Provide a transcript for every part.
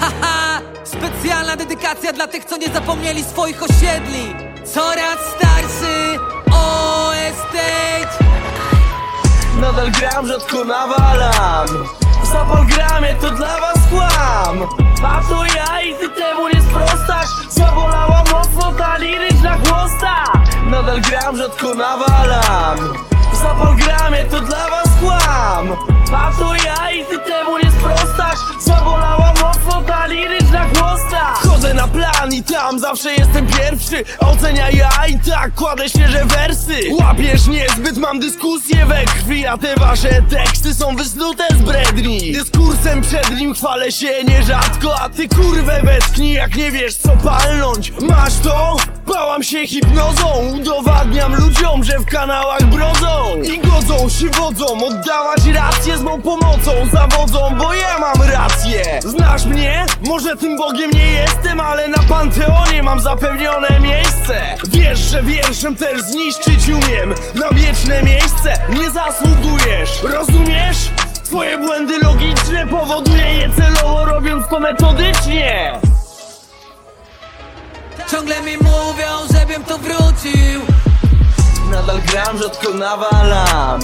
Haha, specjalna dedykacja dla tych, co nie zapomnieli swoich osiedli. Coraz starszy O Estate. Nadal gram, rzadko nawalam. Zapal gramie, to dla was kłam. A to ja i ty temu nie sprostasz. Zabolała mocno ta liryczna chłosta. Nadal gram, rzadko nawalam. Zapal gramie, to dla was kłam. A to ja i ty temu tam zawsze jestem pierwszy Ocenia ja i tak kładę świeże wersy. Łapiesz niezbyt, mam dyskusję we krwi A te wasze teksty są wysnute z bredni. Dyskursem przed nim chwalę się nierzadko A ty kurwę wetknij jak nie wiesz co palnąć. Masz to? Bałam się hipnozą Udowadniam ludziom, że w kanałach brodzą I godzą się wodzą Oddawać rację z mą pomocą Zawodzą, bo ja mam rację Znasz mnie? Może tym Bogiem nie jestem Ale na Panteonie mam zapewnione miejsce Wiesz, że wierszem też zniszczyć umiem Na wieczne miejsce nie zasługujesz Rozumiesz? Twoje błędy logiczne powoduje je celowo robiąc to metodycznie Ciągle mi mówią, żebym tu wrócił. Nadal gram, rzadko nawalam.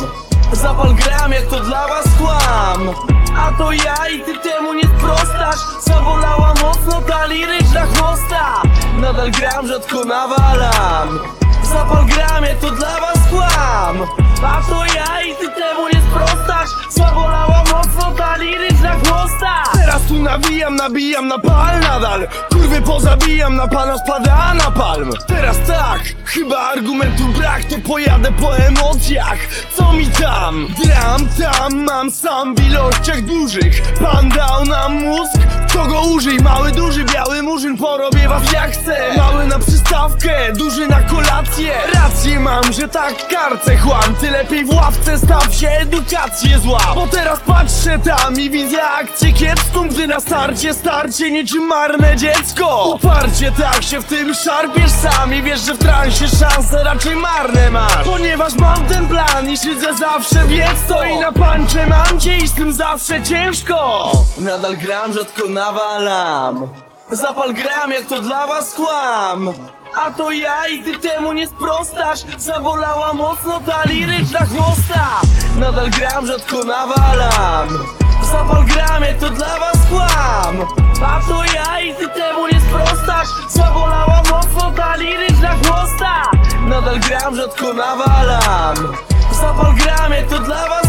Zapal gram, jak to dla was kłam. A to ja i ty temu nie sprostasz Zabolała mocno ta liryczna chłosta. Nadal gram, rzadko nawalam. Zapal gram, jak to dla was kłam. A to ja i ty temu nie sprostasz Zabolała mocno ta liryczna chłosta nawijam, nabijam na pal nadal. Kurwy pozabijam, na pana spada na palm Teraz tak, chyba argumentu brak To pojadę po emocjach, co mi tam? Dram tam, mam sam w ilościach dużych. Pan dał nam mózg, to go użyj. Mały, duży, biały murzyn, porobię was jak chcę. Mały na przystawkę, duży na kolację. Rację mam, że tak karce chłam. Ty lepiej w ławce staw się, edukację zła Bo teraz patrzę tam i widzę akcję kiepską Gdy na starcie starcie niczym marne dziecko. Uparcie tak się w tym szarpiesz sam I wiesz, że w transie szanse raczej marne masz. Ponieważ mam ten plan i szydzę zawsze wiec to I na pancze mam cię i z tym zawsze ciężko. Nadal gram, rzadko nawalam Zapal gram, jak to dla was kłam. A to ja i ty temu nie sprostasz. Zabolała mocno ta liryczna chłosta. Nadal gram, rzadko nawalam. Zapal gram, jak to dla was kłam. A to ja i ty temu nie sprostasz. Zabolała mocno ta liryczna chłosta. Nadal gram, rzadko nawalam. Zapal gram, jak to dla was